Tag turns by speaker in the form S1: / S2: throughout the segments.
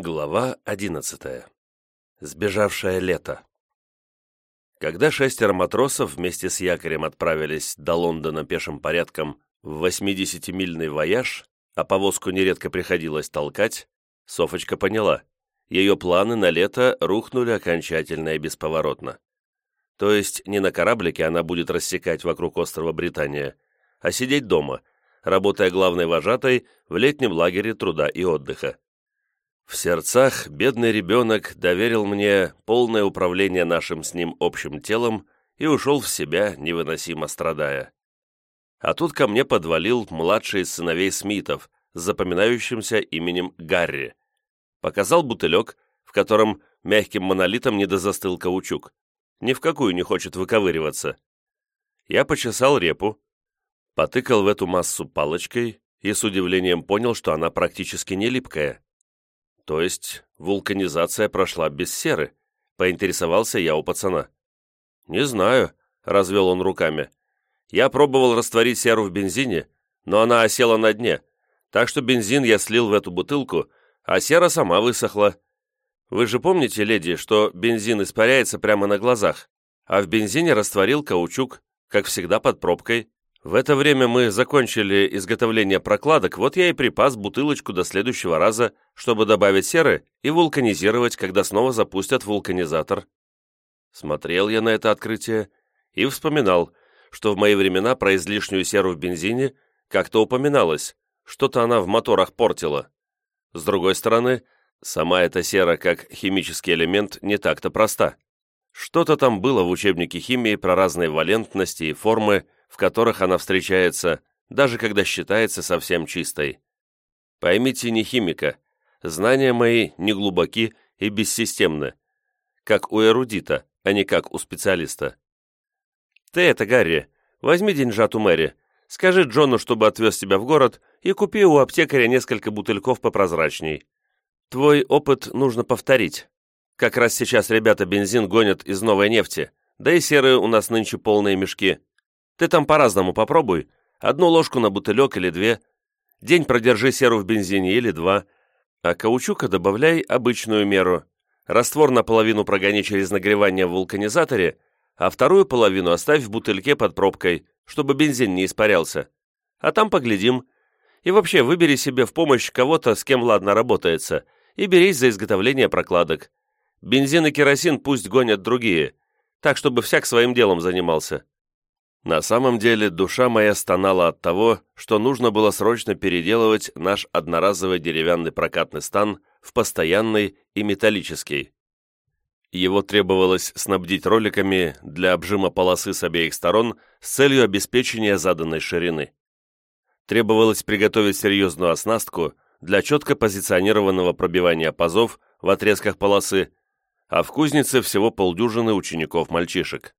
S1: Глава одиннадцатая. Сбежавшее лето. Когда шестеро матросов вместе с якорем отправились до Лондона пешим порядком в 80-мильный вояж, а повозку нередко приходилось толкать, Софочка поняла, ее планы на лето рухнули окончательно и бесповоротно. То есть не на кораблике она будет рассекать вокруг острова Британия, а сидеть дома, работая главной вожатой в летнем лагере труда и отдыха. В сердцах бедный ребенок доверил мне полное управление нашим с ним общим телом и ушел в себя, невыносимо страдая. А тут ко мне подвалил младший из сыновей Смитов с запоминающимся именем Гарри. Показал бутылек, в котором мягким монолитом недозастыл каучук. Ни в какую не хочет выковыриваться. Я почесал репу, потыкал в эту массу палочкой и с удивлением понял, что она практически не липкая. То есть вулканизация прошла без серы? Поинтересовался я у пацана. Не знаю, развел он руками. Я пробовал растворить серу в бензине, но она осела на дне, так что бензин я слил в эту бутылку, а сера сама высохла. Вы же помните, леди, что бензин испаряется прямо на глазах, а в бензине растворил каучук, как всегда под пробкой. В это время мы закончили изготовление прокладок, вот я и припас бутылочку до следующего раза, чтобы добавить серы и вулканизировать, когда снова запустят вулканизатор. Смотрел я на это открытие и вспоминал, что в мои времена про излишнюю серу в бензине как-то упоминалось, что-то она в моторах портила. С другой стороны, сама эта сера как химический элемент не так-то проста. Что-то там было в учебнике химии про разные валентности и формы, в которых она встречается, даже когда считается совсем чистой. Поймите не химика, знания мои не глубоки и бессистемны, как у эрудита, а не как у специалиста. Ты это, Гарри, возьми деньжат у Мэри, скажи Джону, чтобы отвез тебя в город, и купи у аптекаря несколько бутыльков попрозрачней. Твой опыт нужно повторить. Как раз сейчас ребята бензин гонят из новой нефти, да и серые у нас нынче полные мешки. Ты там по-разному попробуй. Одну ложку на бутылек или две. День продержи серу в бензине или два. А каучука добавляй обычную меру. Раствор наполовину прогони через нагревание в вулканизаторе, а вторую половину оставь в бутыльке под пробкой, чтобы бензин не испарялся. А там поглядим. И вообще выбери себе в помощь кого-то, с кем ладно работается, и берись за изготовление прокладок. Бензин и керосин пусть гонят другие, так чтобы всяк своим делом занимался. На самом деле душа моя стонала от того, что нужно было срочно переделывать наш одноразовый деревянный прокатный стан в постоянный и металлический. Его требовалось снабдить роликами для обжима полосы с обеих сторон с целью обеспечения заданной ширины. Требовалось приготовить серьезную оснастку для четко позиционированного пробивания пазов в отрезках полосы, а в кузнице всего полдюжины учеников-мальчишек.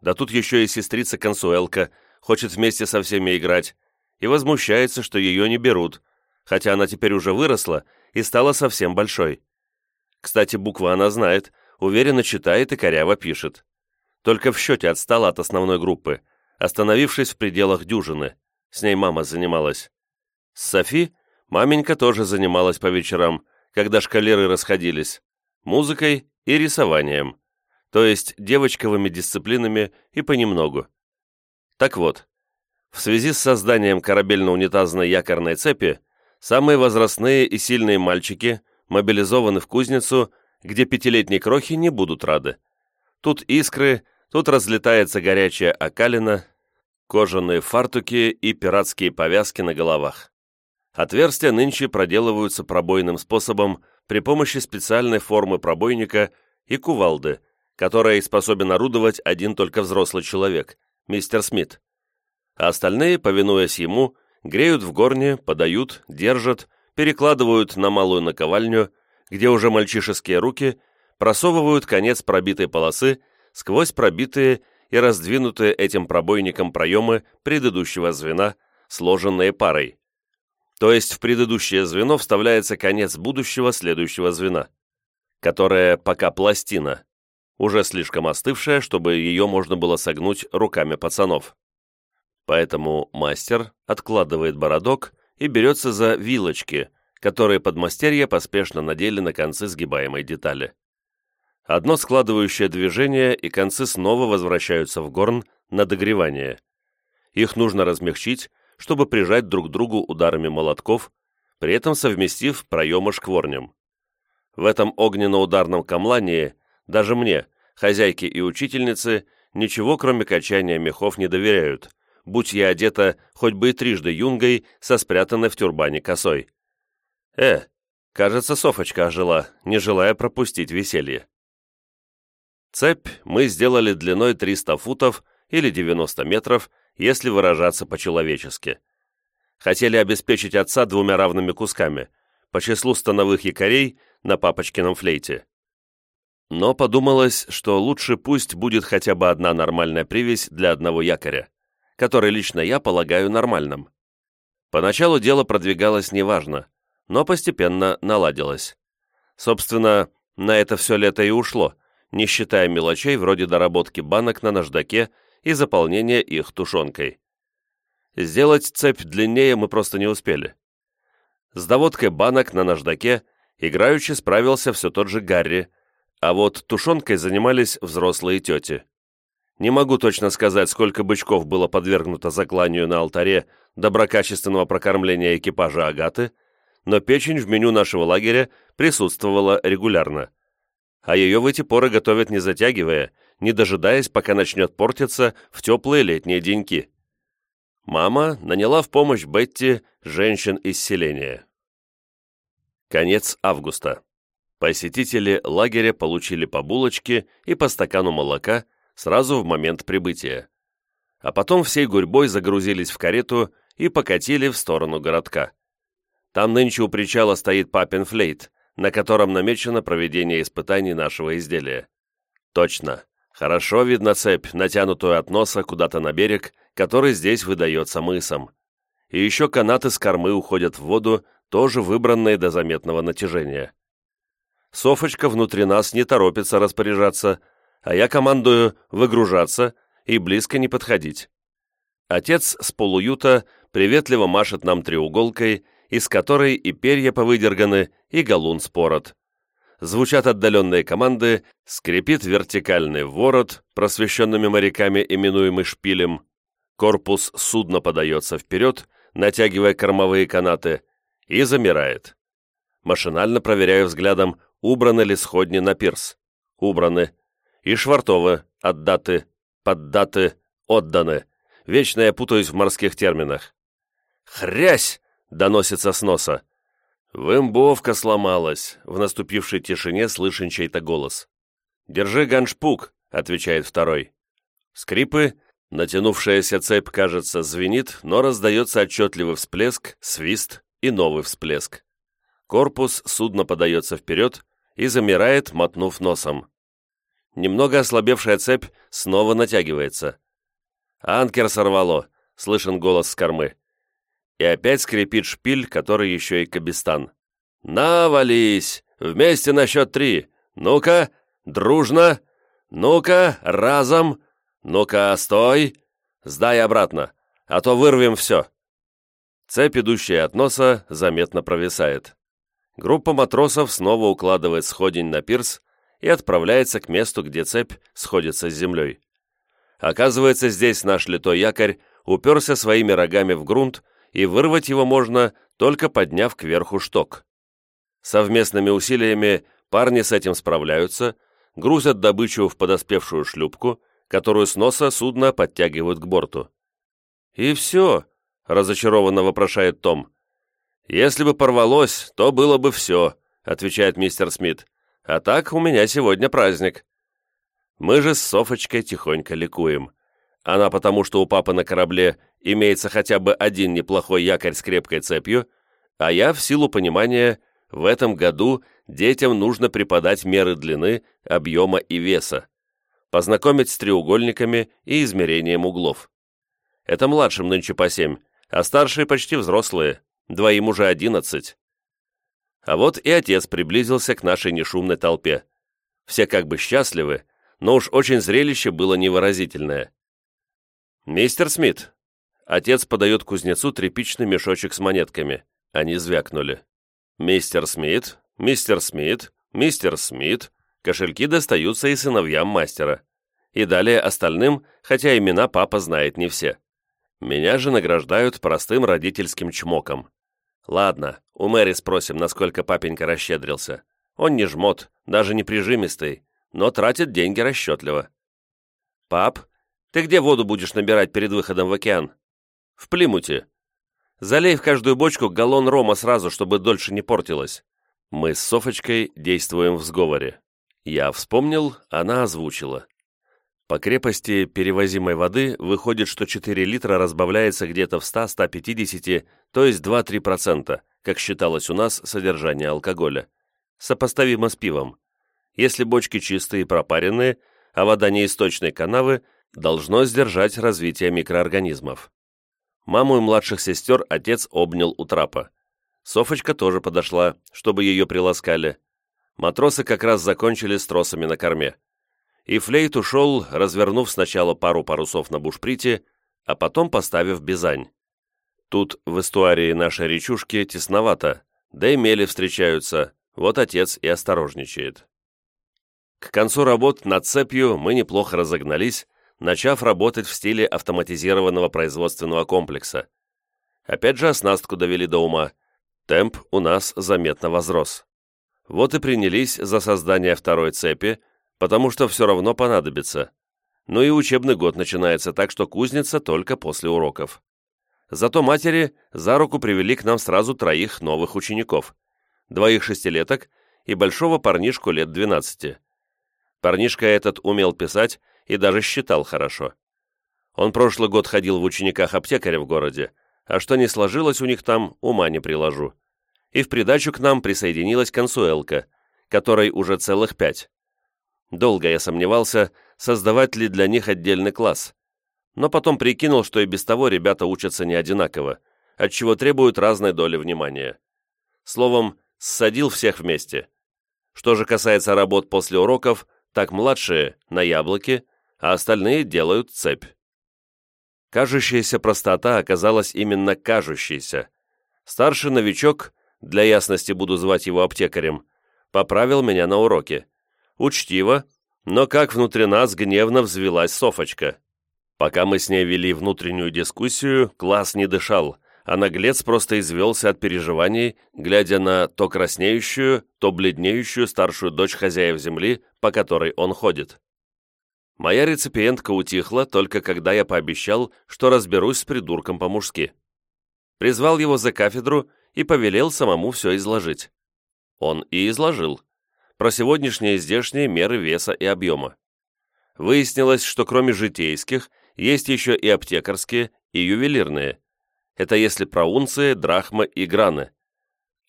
S1: Да тут еще и сестрица Консуэлка хочет вместе со всеми играть и возмущается, что ее не берут, хотя она теперь уже выросла и стала совсем большой. Кстати, буквы она знает, уверенно читает и коряво пишет. Только в счете отстала от основной группы, остановившись в пределах дюжины. С ней мама занималась. С Софи маменька тоже занималась по вечерам, когда шкалеры расходились, музыкой и рисованием то есть девочковыми дисциплинами и понемногу. Так вот, в связи с созданием корабельно-унитазной якорной цепи, самые возрастные и сильные мальчики мобилизованы в кузницу, где пятилетние крохи не будут рады. Тут искры, тут разлетается горячая окалина, кожаные фартуки и пиратские повязки на головах. Отверстия нынче проделываются пробойным способом при помощи специальной формы пробойника и кувалды, которой способен орудовать один только взрослый человек, мистер Смит. А остальные, повинуясь ему, греют в горне, подают, держат, перекладывают на малую наковальню, где уже мальчишеские руки просовывают конец пробитой полосы сквозь пробитые и раздвинутые этим пробойником проемы предыдущего звена, сложенные парой. То есть в предыдущее звено вставляется конец будущего следующего звена, которое пока пластина, уже слишком остывшая, чтобы ее можно было согнуть руками пацанов. Поэтому мастер откладывает бородок и берется за вилочки, которые подмастерья поспешно надели на концы сгибаемой детали. Одно складывающее движение, и концы снова возвращаются в горн на догревание. Их нужно размягчить, чтобы прижать друг к другу ударами молотков, при этом совместив проемы шкворнем. В этом огненно-ударном камлании даже мне, хозяйке и учительнице, ничего кроме качания мехов не доверяют, будь я одета хоть бы и трижды юнгой со спрятанной в тюрбане косой. Э, кажется, Софочка ожила, не желая пропустить веселье. Цепь мы сделали длиной 300 футов или 90 метров, если выражаться по-человечески. Хотели обеспечить отца двумя равными кусками, по числу становых якорей на папочкином флейте. Но подумалось, что лучше пусть будет хотя бы одна нормальная привязь для одного якоря, который лично я полагаю нормальным. Поначалу дело продвигалось неважно, но постепенно наладилось. Собственно, на это все лето и ушло – не считая мелочей вроде доработки банок на наждаке и заполнения их тушенкой. Сделать цепь длиннее мы просто не успели. С доводкой банок на наждаке играючи справился все тот же Гарри, а вот тушенкой занимались взрослые тети. Не могу точно сказать, сколько бычков было подвергнуто закланию на алтаре доброкачественного прокормления экипажа Агаты, но печень в меню нашего лагеря присутствовала регулярно а ее в эти поры готовят не затягивая, не дожидаясь, пока начнет портиться в теплые летние деньки. Мама наняла в помощь Бетти женщин из селения. Конец августа. Посетители лагеря получили по булочке и по стакану молока сразу в момент прибытия. А потом всей гурьбой загрузились в карету и покатили в сторону городка. Там нынче у причала стоит папин флейт, на котором намечено проведение испытаний нашего изделия. Точно. Хорошо видно цепь, натянутую от носа куда-то на берег, который здесь выдается мысом. И еще канаты с кормы уходят в воду, тоже выбранные до заметного натяжения. Софочка внутри нас не торопится распоряжаться, а я командую выгружаться и близко не подходить. Отец с полуюта приветливо машет нам треуголкой из которой и перья повыдерганы, и галун спорот. Звучат отдаленные команды, скрипит вертикальный ворот, просвещенными моряками именуемый шпилем, корпус судна подается вперед, натягивая кормовые канаты, и замирает. Машинально проверяю взглядом, убраны ли сходни на пирс. Убраны. И швартовы, отдаты, поддаты, отданы. Вечно я путаюсь в морских терминах. «Хрясь!» — доносится с носа. «Вымбовка сломалась», — в наступившей тишине слышен чей-то голос. «Держи ганшпук», — отвечает второй. Скрипы, натянувшаяся цепь, кажется, звенит, но раздается отчетливый всплеск, свист и новый всплеск. Корпус судна подается вперед и замирает, мотнув носом. Немного ослабевшая цепь снова натягивается. «Анкер сорвало», — слышен голос с кормы. И опять скрипит шпиль, который еще и кабистан. «Навались! Вместе на счет три! Ну-ка, дружно! Ну-ка, разом! Ну-ка, стой! Сдай обратно, а то вырвем все!» Цепь, идущая от носа, заметно провисает. Группа матросов снова укладывает сходень на пирс и отправляется к месту, где цепь сходится с землей. Оказывается, здесь наш литой якорь уперся своими рогами в грунт и вырвать его можно, только подняв кверху шток. Совместными усилиями парни с этим справляются, грузят добычу в подоспевшую шлюпку, которую с носа судна подтягивают к борту. «И все», — разочарованно вопрошает Том. «Если бы порвалось, то было бы все», — отвечает мистер Смит. «А так у меня сегодня праздник». Мы же с Софочкой тихонько ликуем. Она потому, что у папы на корабле имеется хотя бы один неплохой якорь с крепкой цепью, а я, в силу понимания, в этом году детям нужно преподать меры длины, объема и веса, познакомить с треугольниками и измерением углов. Это младшим нынче по семь, а старшие почти взрослые, двоим уже одиннадцать. А вот и отец приблизился к нашей нешумной толпе. Все как бы счастливы, но уж очень зрелище было невыразительное. «Мистер Смит!» Отец подает кузнецу тряпичный мешочек с монетками. Они звякнули. Мистер Смит, мистер Смит, мистер Смит, кошельки достаются и сыновьям мастера. И далее остальным, хотя имена папа знает не все. Меня же награждают простым родительским чмоком. Ладно, у Мэри спросим, насколько папенька расщедрился. Он не жмот, даже не прижимистый, но тратит деньги расчетливо. «Пап, ты где воду будешь набирать перед выходом в океан?» «В Плимуте. Залей в каждую бочку галлон рома сразу, чтобы дольше не портилось. Мы с Софочкой действуем в сговоре. Я вспомнил, она озвучила. По крепости перевозимой воды выходит, что 4 литра разбавляется где-то в 100-150, то есть 2-3%, как считалось у нас содержание алкоголя. Сопоставимо с пивом. Если бочки чистые и пропаренные, а вода не из точной канавы, должно сдержать развитие микроорганизмов. Маму и младших сестер отец обнял у трапа. Софочка тоже подошла, чтобы ее приласкали. Матросы как раз закончили с тросами на корме и Флейт ушел, развернув сначала пару парусов на бушприте, а потом поставив бизань. Тут в эстуарии нашей речушки тесновато, да и мели встречаются, вот отец и осторожничает. К концу работ над цепью мы неплохо разогнались, начав работать в стиле автоматизированного производственного комплекса. Опять же оснастку довели до ума. Темп у нас заметно возрос. Вот и принялись за создание второй цепи, потому что все равно понадобится. Ну и учебный год начинается так, что кузница только после уроков. Зато матери за руку привели к нам сразу троих новых учеников, двоих шестилеток и большого парнишку лет двенадцати. Парнишка этот умел писать и даже считал хорошо. Он прошлый год ходил в учениках аптекаря в городе, а что не сложилось у них там, ума не приложу. И в придачу к нам присоединилась консуэлка, которой уже целых пять. Долго я сомневался, создавать ли для них отдельный класс. Но потом прикинул, что и без того ребята учатся не одинаково, отчего требуют разной доли внимания. Словом, ссадил всех вместе. Что же касается работ после уроков, так младшие – на яблоки, а остальные делают цепь. Кажущаяся простота оказалась именно кажущейся. Старший новичок, для ясности буду звать его аптекарем, поправил меня на уроке учтиво, но как внутри нас гневно взвелась Софочка. Пока мы с ней вели внутреннюю дискуссию, класс не дышал, а наглец просто извелся от переживаний, глядя на то краснеющую, то бледнеющую старшую дочь хозяев земли, по которой он ходит. Моя реципиентка утихла, только когда я пообещал, что разберусь с придурком по-мужски. Призвал его за кафедру и повелел самому все изложить. Он и изложил про сегодняшние здешние меры веса и объема. Выяснилось, что кроме житейских, есть еще и аптекарские, и ювелирные. Это если про унции, драхмы и граны.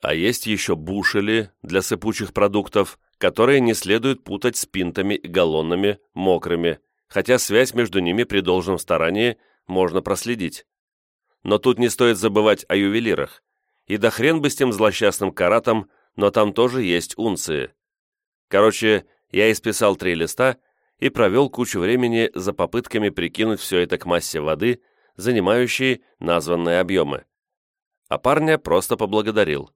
S1: А есть еще бушели для сыпучих продуктов, которые не следует путать с пинтами и галлонами, мокрыми, хотя связь между ними при должном старании можно проследить. Но тут не стоит забывать о ювелирах. И да хрен бы с тем злосчастным каратом, но там тоже есть унции. Короче, я исписал три листа и провел кучу времени за попытками прикинуть все это к массе воды, занимающей названные объемы. А парня просто поблагодарил.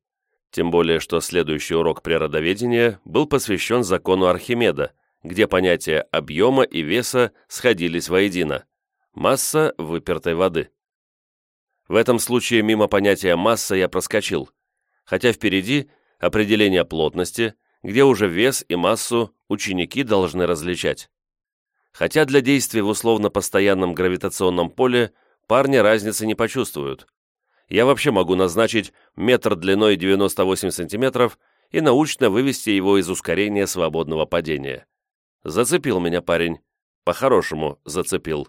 S1: Тем более, что следующий урок природоведения был посвящен закону Архимеда, где понятия объема и веса сходились воедино. Масса выпертой воды. В этом случае мимо понятия масса я проскочил, хотя впереди определение плотности, где уже вес и массу ученики должны различать. Хотя для действий в условно-постоянном гравитационном поле парни разницы не почувствуют. Я вообще могу назначить метр длиной 98 сантиметров и научно вывести его из ускорения свободного падения. Зацепил меня парень. По-хорошему зацепил.